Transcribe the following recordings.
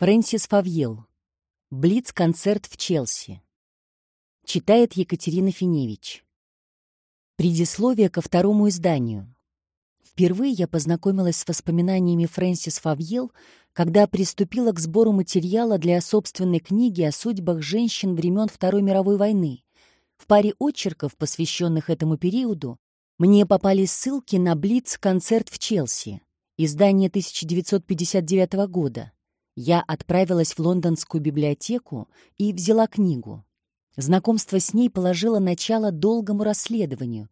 Фрэнсис Фавьел. Блиц-концерт в Челси. Читает Екатерина Финевич. Предисловие ко второму изданию. Впервые я познакомилась с воспоминаниями Фрэнсис Фавьел, когда приступила к сбору материала для собственной книги о судьбах женщин времен Второй мировой войны. В паре очерков, посвященных этому периоду, мне попались ссылки на Блиц-концерт в Челси, издание 1959 года я отправилась в лондонскую библиотеку и взяла книгу. Знакомство с ней положило начало долгому расследованию.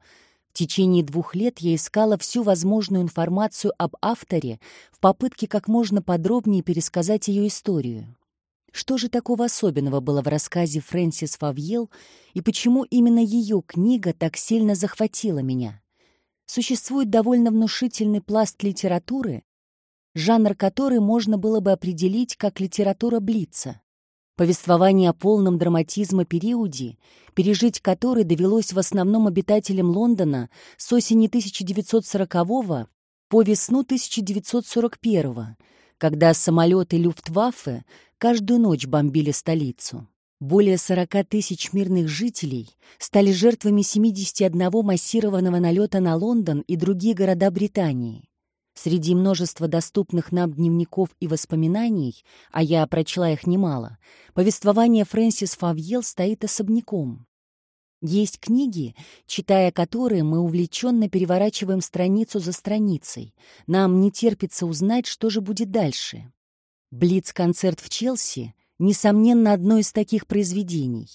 В течение двух лет я искала всю возможную информацию об авторе в попытке как можно подробнее пересказать ее историю. Что же такого особенного было в рассказе Фрэнсис Фавьел и почему именно ее книга так сильно захватила меня? Существует довольно внушительный пласт литературы, жанр которой можно было бы определить как литература Блица. Повествование о полном драматизма периоде, пережить который довелось в основном обитателям Лондона с осени 1940 по весну 1941 когда самолеты Люфтваффе каждую ночь бомбили столицу. Более 40 тысяч мирных жителей стали жертвами 71 массированного налета на Лондон и другие города Британии. Среди множества доступных нам дневников и воспоминаний, а я прочла их немало, повествование Фрэнсис Фавьел стоит особняком. Есть книги, читая которые мы увлеченно переворачиваем страницу за страницей. Нам не терпится узнать, что же будет дальше. «Блиц-концерт в Челси» — несомненно, одно из таких произведений.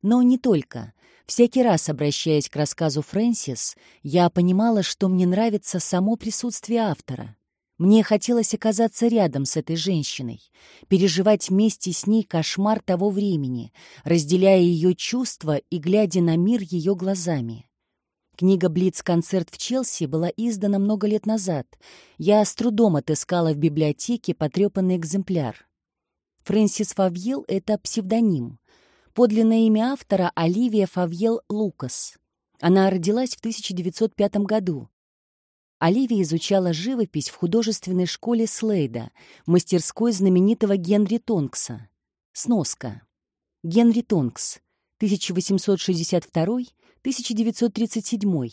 Но не только. Всякий раз, обращаясь к рассказу Фрэнсис, я понимала, что мне нравится само присутствие автора. Мне хотелось оказаться рядом с этой женщиной, переживать вместе с ней кошмар того времени, разделяя ее чувства и глядя на мир ее глазами. Книга «Блиц-концерт в Челси» была издана много лет назад. Я с трудом отыскала в библиотеке потрепанный экземпляр. Фрэнсис Фавьел — это псевдоним. Подлинное имя автора — Оливия Фавьел Лукас. Она родилась в 1905 году. Оливия изучала живопись в художественной школе Слейда, мастерской знаменитого Генри Тонкса. Сноска. Генри Тонкс, 1862-1937,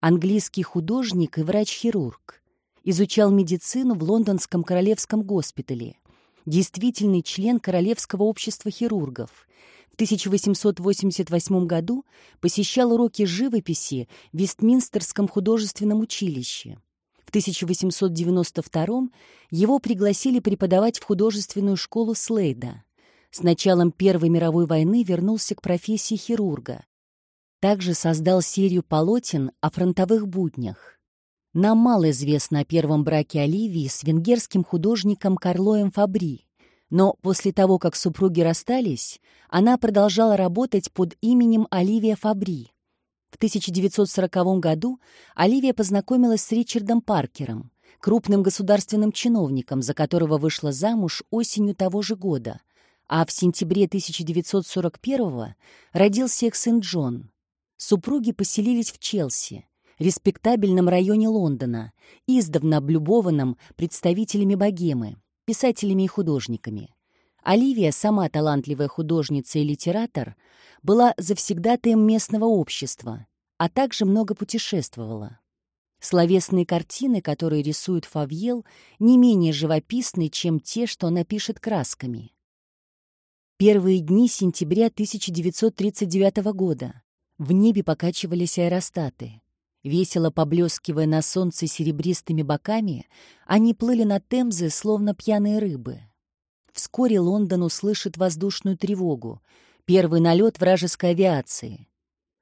английский художник и врач-хирург. Изучал медицину в Лондонском королевском госпитале. Действительный член Королевского общества хирургов — 1888 году посещал уроки живописи в Вестминстерском художественном училище. В 1892 его пригласили преподавать в художественную школу Слейда. С началом Первой мировой войны вернулся к профессии хирурга. Также создал серию полотен о фронтовых буднях. Нам мало известно о первом браке Оливии с венгерским художником Карлоем Фабри. Но после того, как супруги расстались, она продолжала работать под именем Оливия Фабри. В 1940 году Оливия познакомилась с Ричардом Паркером, крупным государственным чиновником, за которого вышла замуж осенью того же года, а в сентябре 1941 родился их сын Джон. Супруги поселились в Челси, респектабельном районе Лондона, издавна облюбованном представителями богемы писателями и художниками. Оливия, сама талантливая художница и литератор, была завсегдатаем местного общества, а также много путешествовала. Словесные картины, которые рисует Фавьел, не менее живописны, чем те, что она пишет красками. Первые дни сентября 1939 года. В небе покачивались аэростаты. Весело поблескивая на солнце серебристыми боками, они плыли на Темзе, словно пьяные рыбы. Вскоре Лондон услышит воздушную тревогу, первый налет вражеской авиации.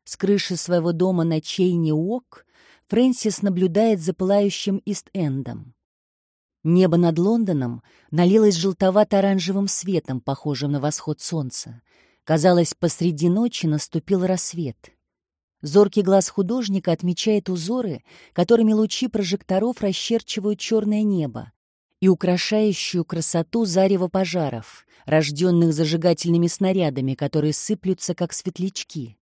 С крыши своего дома на Чейни-Уок Фрэнсис наблюдает за пылающим Ист-Эндом. Небо над Лондоном налилось желтовато-оранжевым светом, похожим на восход солнца. Казалось, посреди ночи наступил рассвет — Зоркий глаз художника отмечает узоры, которыми лучи прожекторов расчерчивают черное небо и украшающую красоту зарева пожаров, рожденных зажигательными снарядами, которые сыплются, как светлячки,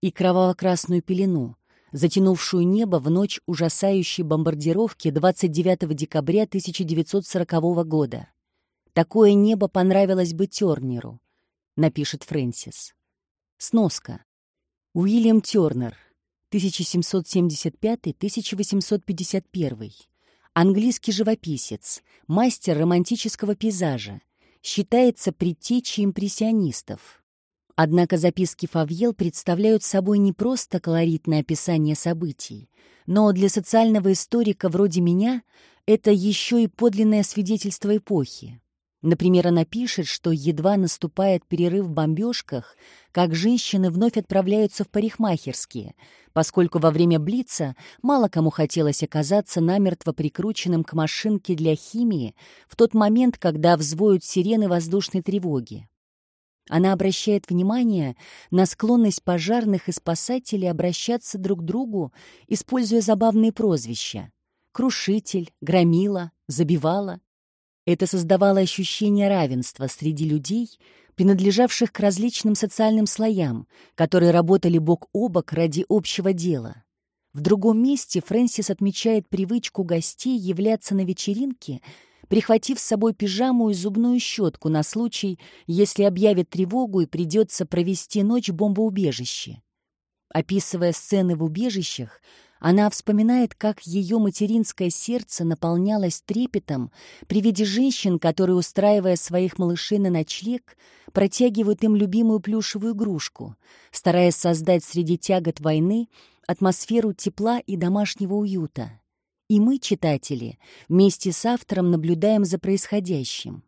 и кроваво-красную пелену, затянувшую небо в ночь ужасающей бомбардировки 29 декабря 1940 года. Такое небо понравилось бы Тернеру, напишет Фрэнсис. Сноска. Уильям Тернер, 1775-1851. Английский живописец, мастер романтического пейзажа, считается предтечей импрессионистов. Однако записки Фавьел представляют собой не просто колоритное описание событий, но для социального историка вроде меня это еще и подлинное свидетельство эпохи. Например, она пишет, что едва наступает перерыв в бомбежках, как женщины вновь отправляются в парикмахерские, поскольку во время Блица мало кому хотелось оказаться намертво прикрученным к машинке для химии в тот момент, когда взвоют сирены воздушной тревоги. Она обращает внимание на склонность пожарных и спасателей обращаться друг к другу, используя забавные прозвища — «крушитель», «громила», «забивала». Это создавало ощущение равенства среди людей, принадлежавших к различным социальным слоям, которые работали бок о бок ради общего дела. В другом месте Фрэнсис отмечает привычку гостей являться на вечеринке, прихватив с собой пижаму и зубную щетку на случай, если объявят тревогу и придется провести ночь в бомбоубежище. Описывая сцены в убежищах, она вспоминает, как ее материнское сердце наполнялось трепетом при виде женщин, которые, устраивая своих малышей на ночлег, протягивают им любимую плюшевую игрушку, стараясь создать среди тягот войны атмосферу тепла и домашнего уюта. И мы, читатели, вместе с автором наблюдаем за происходящим.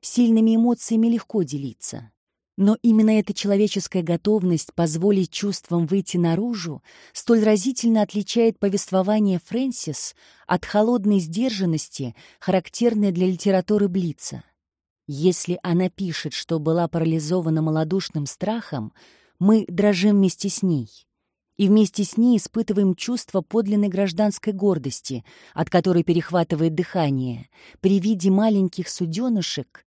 Сильными эмоциями легко делиться — но именно эта человеческая готовность позволить чувствам выйти наружу столь разительно отличает повествование Фрэнсис от холодной сдержанности, характерной для литературы Блица. Если она пишет, что была парализована малодушным страхом, мы дрожим вместе с ней. И вместе с ней испытываем чувство подлинной гражданской гордости, от которой перехватывает дыхание, при виде маленьких суденышек,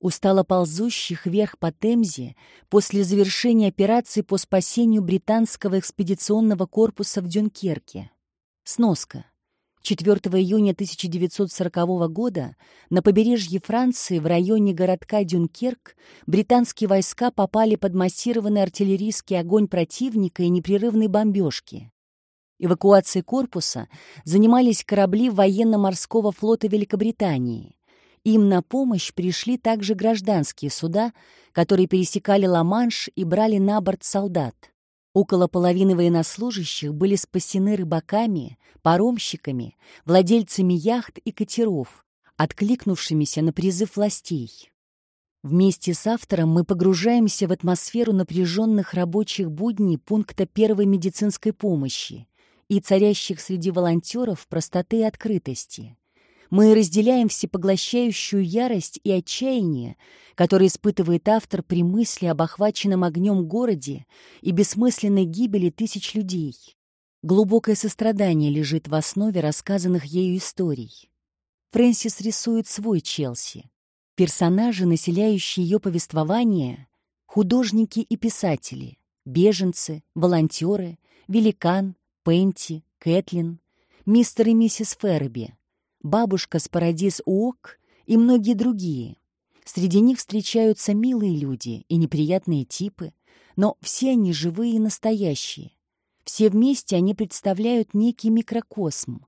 устало ползущих вверх по Темзе после завершения операции по спасению британского экспедиционного корпуса в Дюнкерке. Сноска. 4 июня 1940 года на побережье Франции в районе городка Дюнкерк британские войска попали под массированный артиллерийский огонь противника и непрерывные бомбежки. Эвакуацией корпуса занимались корабли военно-морского флота Великобритании. Им на помощь пришли также гражданские суда, которые пересекали Ла-Манш и брали на борт солдат. Около половины военнослужащих были спасены рыбаками, паромщиками, владельцами яхт и катеров, откликнувшимися на призыв властей. Вместе с автором мы погружаемся в атмосферу напряженных рабочих будней пункта первой медицинской помощи и царящих среди волонтеров простоты и открытости. Мы разделяем всепоглощающую ярость и отчаяние, которые испытывает автор при мысли об охваченном огнем городе и бессмысленной гибели тысяч людей. Глубокое сострадание лежит в основе рассказанных ею историй. Фрэнсис рисует свой Челси. Персонажи, населяющие ее повествование, художники и писатели, беженцы, волонтеры, великан, Пенти, Кэтлин, мистер и миссис Ферби, бабушка с Парадис Уок и многие другие. Среди них встречаются милые люди и неприятные типы, но все они живые и настоящие. Все вместе они представляют некий микрокосм,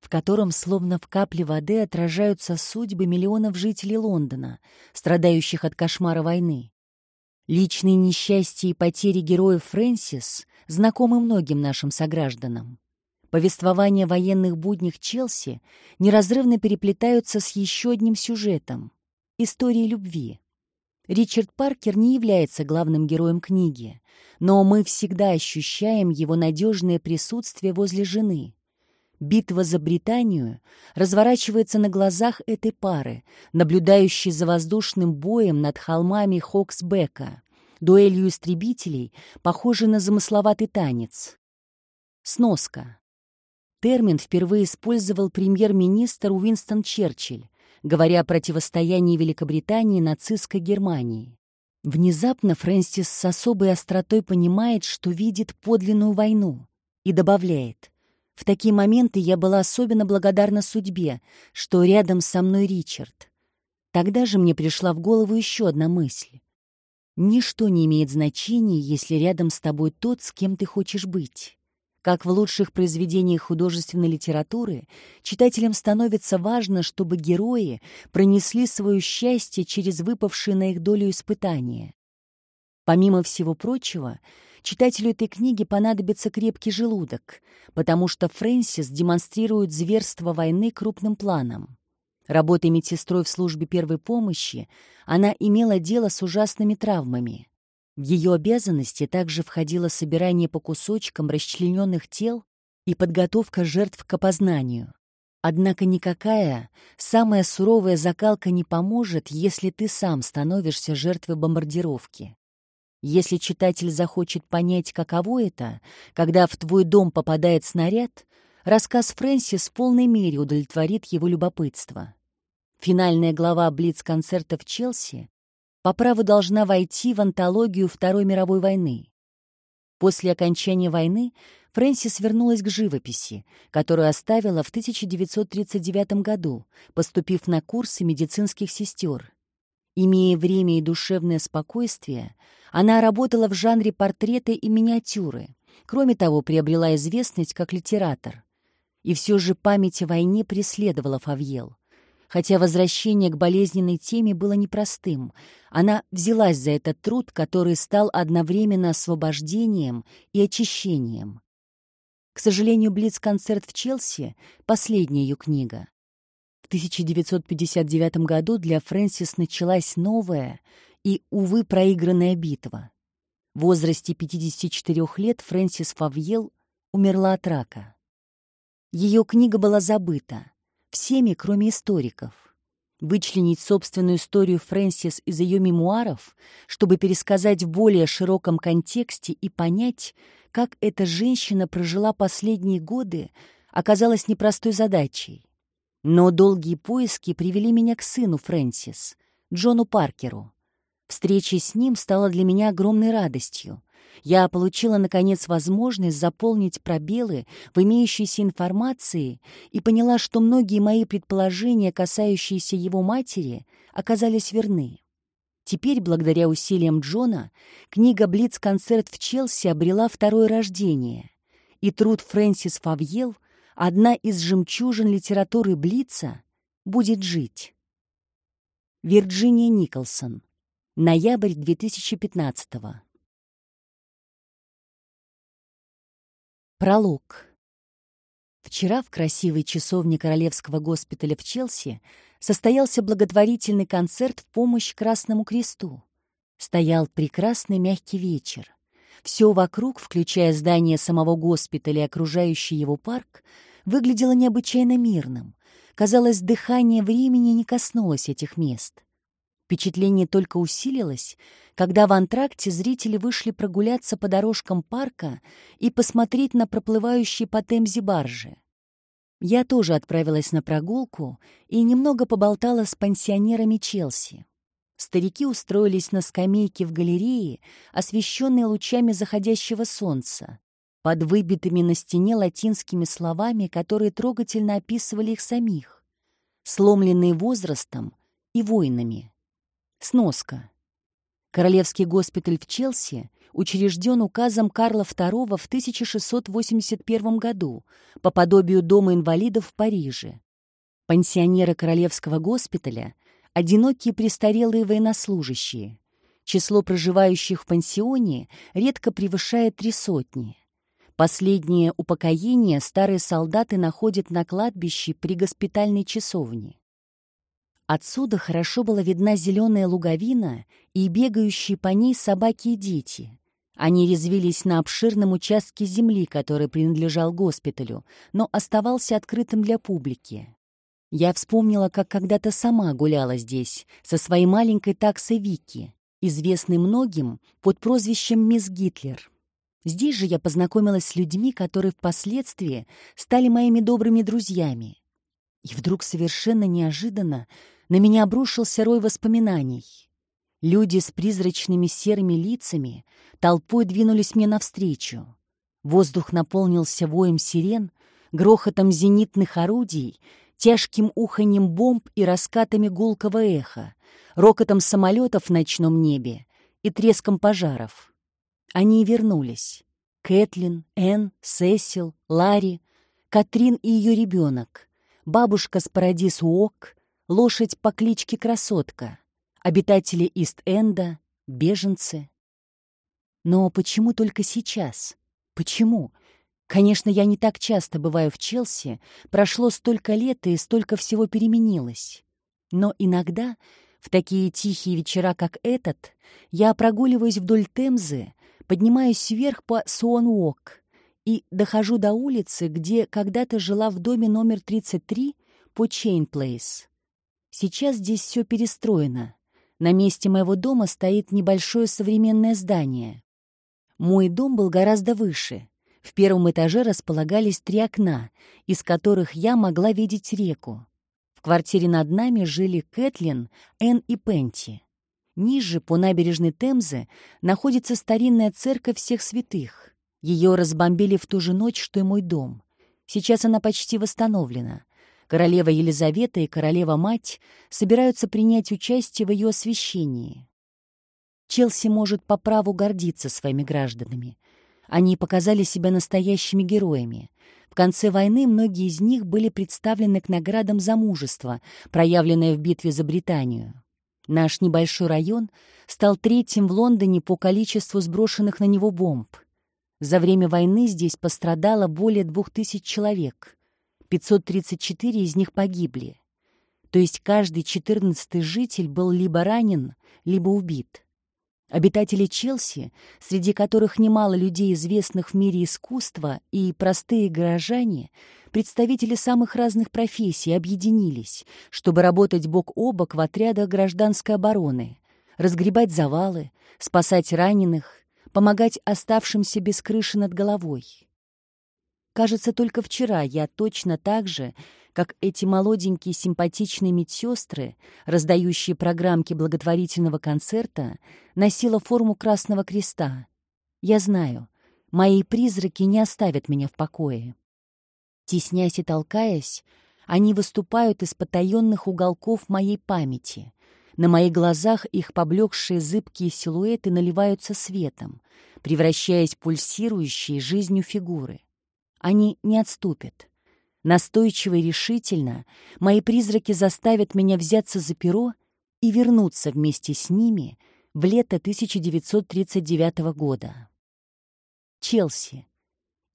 в котором словно в капле воды отражаются судьбы миллионов жителей Лондона, страдающих от кошмара войны. Личные несчастья и потери героев Фрэнсис знакомы многим нашим согражданам. Повествования военных буднях Челси неразрывно переплетаются с еще одним сюжетом — историей любви. Ричард Паркер не является главным героем книги, но мы всегда ощущаем его надежное присутствие возле жены. Битва за Британию разворачивается на глазах этой пары, наблюдающей за воздушным боем над холмами Хоксбека, дуэлью истребителей, похожей на замысловатый танец. Сноска. Термин впервые использовал премьер-министр Уинстон Черчилль, говоря о противостоянии Великобритании нацистской Германии. Внезапно Фрэнсис с особой остротой понимает, что видит подлинную войну, и добавляет «В такие моменты я была особенно благодарна судьбе, что рядом со мной Ричард». Тогда же мне пришла в голову еще одна мысль. Ничто не имеет значения, если рядом с тобой тот, с кем ты хочешь быть. Как в лучших произведениях художественной литературы, читателям становится важно, чтобы герои пронесли свое счастье через выпавшие на их долю испытания. Помимо всего прочего, читателю этой книги понадобится крепкий желудок, потому что Фрэнсис демонстрирует зверство войны крупным планом. Работая медсестрой в службе первой помощи, она имела дело с ужасными травмами. В ее обязанности также входило собирание по кусочкам расчлененных тел и подготовка жертв к опознанию. Однако никакая, самая суровая закалка не поможет, если ты сам становишься жертвой бомбардировки. Если читатель захочет понять, каково это, когда в твой дом попадает снаряд, рассказ Фрэнсис в полной мере удовлетворит его любопытство. Финальная глава Блиц-концерта в Челси по праву должна войти в антологию Второй мировой войны. После окончания войны Фрэнсис вернулась к живописи, которую оставила в 1939 году, поступив на курсы медицинских сестер. Имея время и душевное спокойствие, она работала в жанре портреты и миниатюры. Кроме того, приобрела известность как литератор. И все же память о войне преследовала Фавьел. Хотя возвращение к болезненной теме было непростым, она взялась за этот труд, который стал одновременно освобождением и очищением. К сожалению, «Блиц-концерт в Челси» — последняя ее книга. В 1959 году для Фрэнсис началась новая и, увы, проигранная битва. В возрасте 54 лет Фрэнсис Фавьел умерла от рака. Ее книга была забыта всеми, кроме историков. Вычленить собственную историю Фрэнсис из ее мемуаров, чтобы пересказать в более широком контексте и понять, как эта женщина прожила последние годы, оказалось непростой задачей. Но долгие поиски привели меня к сыну Фрэнсис, Джону Паркеру. Встреча с ним стала для меня огромной радостью. Я получила, наконец, возможность заполнить пробелы в имеющейся информации и поняла, что многие мои предположения, касающиеся его матери, оказались верны. Теперь, благодаря усилиям Джона, книга «Блиц-концерт в Челси» обрела второе рождение, и труд Фрэнсис Фавьел, одна из жемчужин литературы Блица, будет жить. Вирджиния Николсон. Ноябрь 2015 -го. Пролог. Вчера в красивой часовне Королевского госпиталя в Челси состоялся благотворительный концерт в помощь Красному Кресту. Стоял прекрасный мягкий вечер. Все вокруг, включая здание самого госпиталя и окружающий его парк, выглядело необычайно мирным. Казалось, дыхание времени не коснулось этих мест. Впечатление только усилилось, когда в антракте зрители вышли прогуляться по дорожкам парка и посмотреть на проплывающие по Темзе баржи. Я тоже отправилась на прогулку и немного поболтала с пансионерами Челси. Старики устроились на скамейке в галерее, освещенной лучами заходящего солнца, под выбитыми на стене латинскими словами, которые трогательно описывали их самих, сломленные возрастом и войнами. Сноска. Королевский госпиталь в Челси учрежден указом Карла II в 1681 году по подобию Дома инвалидов в Париже. Пансионеры Королевского госпиталя – одинокие престарелые военнослужащие. Число проживающих в пансионе редко превышает три сотни. Последнее упокоение старые солдаты находят на кладбище при госпитальной часовне. Отсюда хорошо была видна зеленая луговина и бегающие по ней собаки и дети. Они резвились на обширном участке земли, который принадлежал госпиталю, но оставался открытым для публики. Я вспомнила, как когда-то сама гуляла здесь со своей маленькой таксой Вики, известной многим под прозвищем «Мисс Гитлер». Здесь же я познакомилась с людьми, которые впоследствии стали моими добрыми друзьями. И вдруг совершенно неожиданно на меня обрушился рой воспоминаний. Люди с призрачными серыми лицами толпой двинулись мне навстречу. Воздух наполнился воем сирен, грохотом зенитных орудий, тяжким уханьем бомб и раскатами гулкого эха, рокотом самолетов в ночном небе и треском пожаров. Они вернулись. Кэтлин, Энн, Сесил, Ларри, Катрин и ее ребенок, бабушка с Парадис Уок, лошадь по кличке Красотка, обитатели Ист-Энда, беженцы. Но почему только сейчас? Почему? Конечно, я не так часто бываю в Челси, прошло столько лет и столько всего переменилось. Но иногда, в такие тихие вечера, как этот, я прогуливаюсь вдоль Темзы, поднимаюсь вверх по Суон-Уок и дохожу до улицы, где когда-то жила в доме номер 33 по Чейн-Плейс. Сейчас здесь все перестроено. На месте моего дома стоит небольшое современное здание. Мой дом был гораздо выше — в первом этаже располагались три окна, из которых я могла видеть реку. В квартире над нами жили Кэтлин, Энн и Пенти. Ниже, по набережной Темзы, находится старинная церковь всех святых. Ее разбомбили в ту же ночь, что и мой дом. Сейчас она почти восстановлена. Королева Елизавета и королева-мать собираются принять участие в ее освящении. Челси может по праву гордиться своими гражданами. Они показали себя настоящими героями. В конце войны многие из них были представлены к наградам за мужество, проявленное в битве за Британию. Наш небольшой район стал третьим в Лондоне по количеству сброшенных на него бомб. За время войны здесь пострадало более двух тысяч человек. 534 из них погибли. То есть каждый четырнадцатый житель был либо ранен, либо убит. Обитатели Челси, среди которых немало людей, известных в мире искусства, и простые горожане, представители самых разных профессий, объединились, чтобы работать бок о бок в отрядах гражданской обороны, разгребать завалы, спасать раненых, помогать оставшимся без крыши над головой. Кажется, только вчера я точно так же, как эти молоденькие симпатичные медсестры, раздающие программки благотворительного концерта, носила форму Красного Креста. Я знаю, мои призраки не оставят меня в покое. Теснясь и толкаясь, они выступают из потаенных уголков моей памяти. На моих глазах их поблекшие зыбкие силуэты наливаются светом, превращаясь в пульсирующие жизнью фигуры. Они не отступят. Настойчиво и решительно мои призраки заставят меня взяться за перо и вернуться вместе с ними в лето 1939 года. Челси.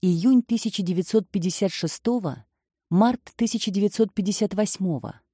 Июнь 1956, март 1958.